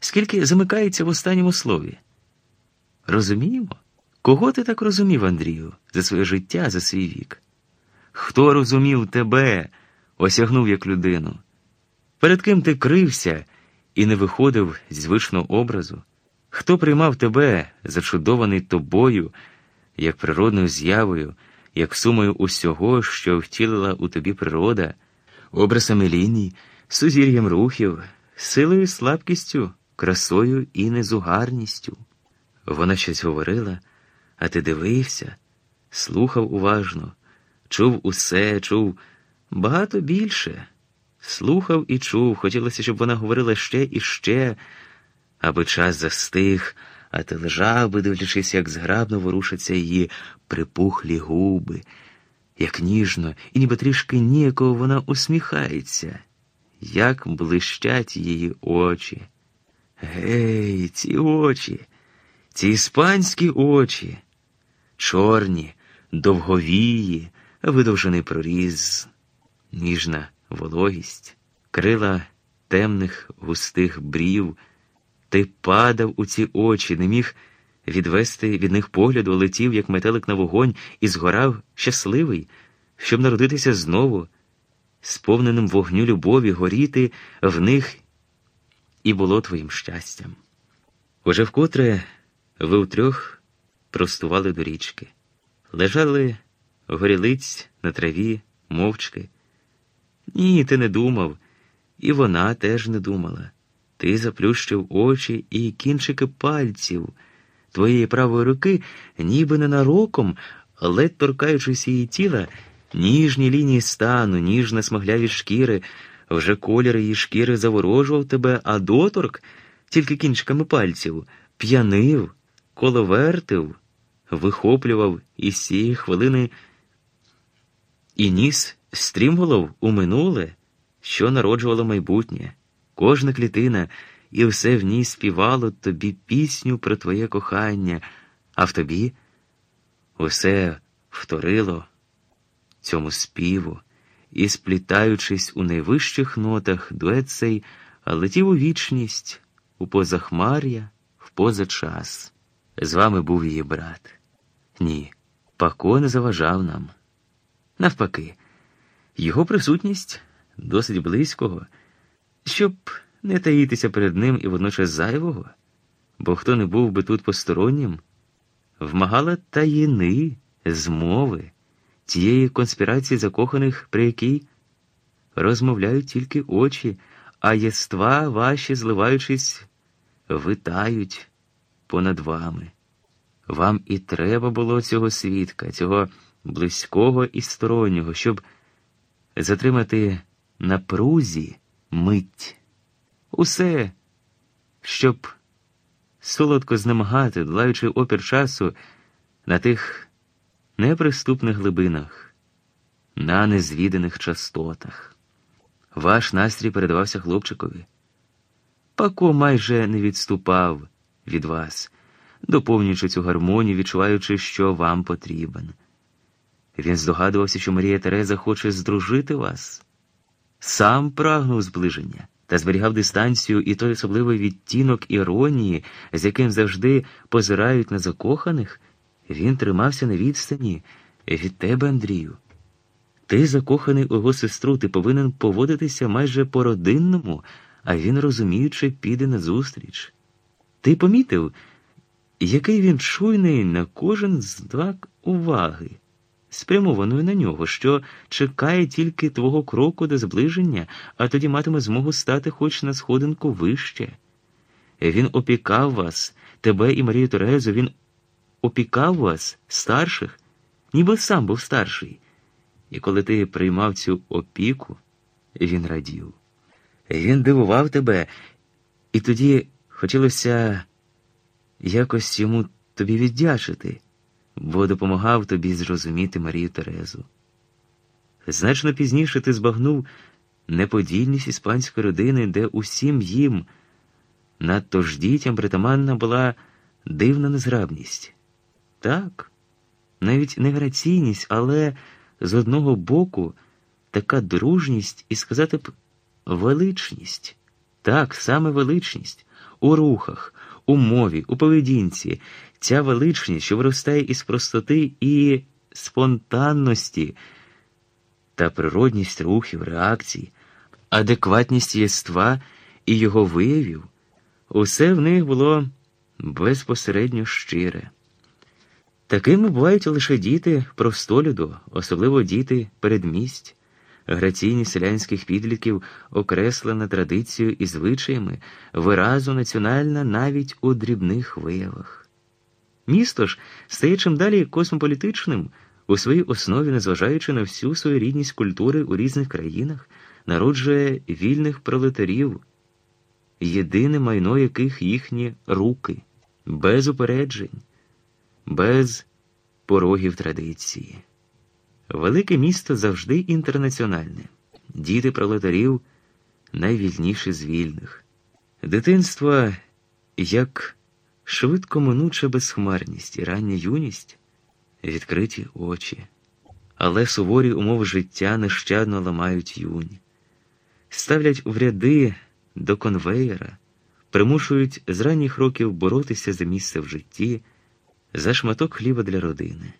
скільки замикається в останньому слові. Розуміємо? Кого ти так розумів, Андрію, за своє життя, за свій вік? Хто розумів тебе, осягнув як людину? Перед ким ти крився і не виходив з звичного образу? Хто приймав тебе, зачудований тобою, як природною з'явою, як сумою усього, що втілила у тобі природа, образами ліній, сузір'ям рухів, силою, слабкістю, красою і незугарністю? Вона щось говорила, а ти дивився, слухав уважно, чув усе, чув багато більше. Слухав і чув, хотілося, щоб вона говорила ще і ще, аби час застиг, а ти лежав би, дивлячись, як зграбно ворушаться її припухлі губи, як ніжно і ніби трішки ніякого вона усміхається, як блищать її очі. Гей, ці очі, ці іспанські очі, чорні, довговії, видовжений проріз, ніжна вологість, крила темних густих брів. Ти падав у ці очі, не міг відвести від них погляду, летів, як метелик на вогонь, і згорав щасливий, щоб народитися знову, сповненим вогню любові, горіти в них і було твоїм щастям. Уже вкотре ви втрьох простували до річки, лежали горілиць на траві, мовчки. Ні, ти не думав, і вона теж не думала. Ти заплющив очі і кінчики пальців твоєї правої руки, ніби ненароком, ледь торкаючись її тіла, ніжні лінії стану, ніжно смагляві шкіри, вже колір її шкіри заворожував тебе, а доторк, тільки кінчиками пальців, п'янив, коловертив, вихоплював із цієї хвилини і ніс стрімголов у минуле, що народжувало майбутнє. Кожна клітина і все в ній співало тобі пісню про твоє кохання, а в тобі усе вторило цьому співу і, сплітаючись у найвищих нотах, дует цей летів у вічність, у позахмар'я, в позачас. З вами був її брат. Ні, Пако не заважав нам. Навпаки, його присутність досить близького, щоб не таїтися перед ним і водночас зайвого, бо хто не був би тут постороннім, вмагала таїни, змови, тієї конспірації закоханих, при якій розмовляють тільки очі, а єства ваші, зливаючись, витають понад вами. Вам і треба було цього свідка, цього близького і стороннього, щоб затримати на прузі мить. Усе, щоб солодко знемагати, долаючи опір часу на тих неприступних глибинах, на незвіданих частотах. Ваш настрій передавався хлопчикові. Пако майже не відступав від вас, доповнюючи цю гармонію, відчуваючи, що вам потрібен. Він здогадувався, що Марія Тереза хоче здружити вас, сам прагнув зближення та зберігав дистанцію і той особливий відтінок іронії, з яким завжди позирають на закоханих, він тримався на відстані від тебе, Андрію. Ти, закоханий у його сестру, ти повинен поводитися майже по родинному, а він, розуміючи, піде назустріч. Ти помітив, який він чуйний на кожен знак уваги спрямованою на нього, що чекає тільки твого кроку до зближення, а тоді матиме змогу стати хоч на сходинку вище. Він опікав вас, тебе і Марію Терезу, він опікав вас, старших, ніби сам був старший. І коли ти приймав цю опіку, він радів. Він дивував тебе, і тоді хотілося якось йому тобі віддячити бо допомагав тобі зрозуміти Марію Терезу. Значно пізніше ти збагнув неподільність іспанської родини, де усім їм, надто ж дітям притаманна була дивна незграбність. Так, навіть не граційність, але з одного боку така дружність і сказати б величність. Так, саме величність. у рухах, у мові, у поведінці, ця величність, що виростає із простоти і спонтанності та природність рухів, реакцій, адекватність єства і його виявів, усе в них було безпосередньо щире. Такими бувають лише діти простолюду, особливо діти передмість. Граційність селянських підлітків окреслена традицією і звичаями, виразу національна навіть у дрібних виявах. Місто ж стає чим далі космополітичним у своїй основі, незважаючи на всю свою рідність культури у різних країнах, народжує вільних пролетарів, єдине майно яких їхні руки, без упереджень, без порогів традиції. Велике місто завжди інтернаціональне, діти пролетарів найвільніші з вільних. Дитинство як швидко минуча безхмарність і рання юність, відкриті очі, але суворі умови життя нещадно ламають юнь, ставлять в ряди до конвеєра, примушують з ранніх років боротися за місце в житті, за шматок хліба для родини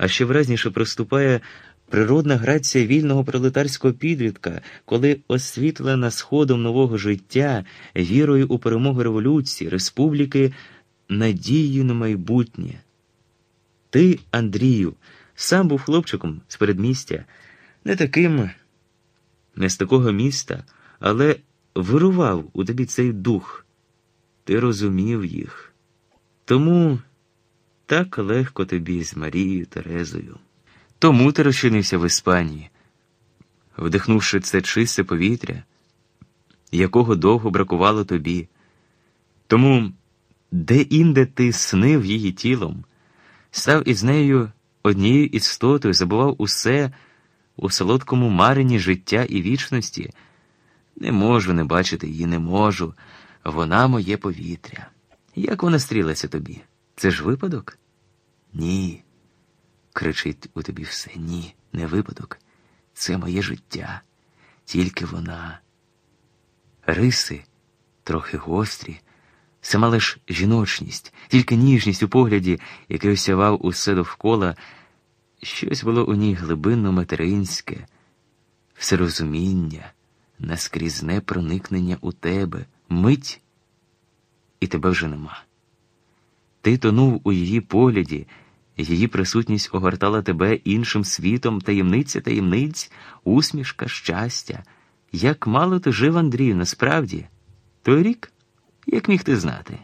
а ще вразніше проступає природна грація вільного пролетарського підлітка, коли освітлена сходом нового життя, вірою у перемогу революції, республіки, надією на майбутнє. Ти, Андрію, сам був хлопчиком з передмістя, не таким, не з такого міста, але вирував у тобі цей дух, ти розумів їх. Тому. Так легко тобі з Марією Терезою. Тому ти розчинився в Іспанії, вдихнувши це чисте повітря, якого довго бракувало тобі. Тому, де інде ти снив її тілом, став із нею однією істотою, забував усе у солодкому марині життя і вічності. Не можу не бачити її, не можу. Вона моє повітря. Як вона стрілася тобі? Це ж випадок? Ні. Кричить у тобі все ні, не випадок. Це моє життя, тільки вона. Риси трохи гострі, сама лиш жіночність, тільки ніжність у погляді, який осявав усе довкола, щось було у ній глибинно материнське, всерозуміння, наскрізне проникнення у тебе, мить, і тебе вже нема. Ти тонув у її погляді, її присутність огортала тебе іншим світом, таємниця таємниць, усмішка, щастя. Як мало ти жив, Андрію, насправді, той рік, як міг ти знати?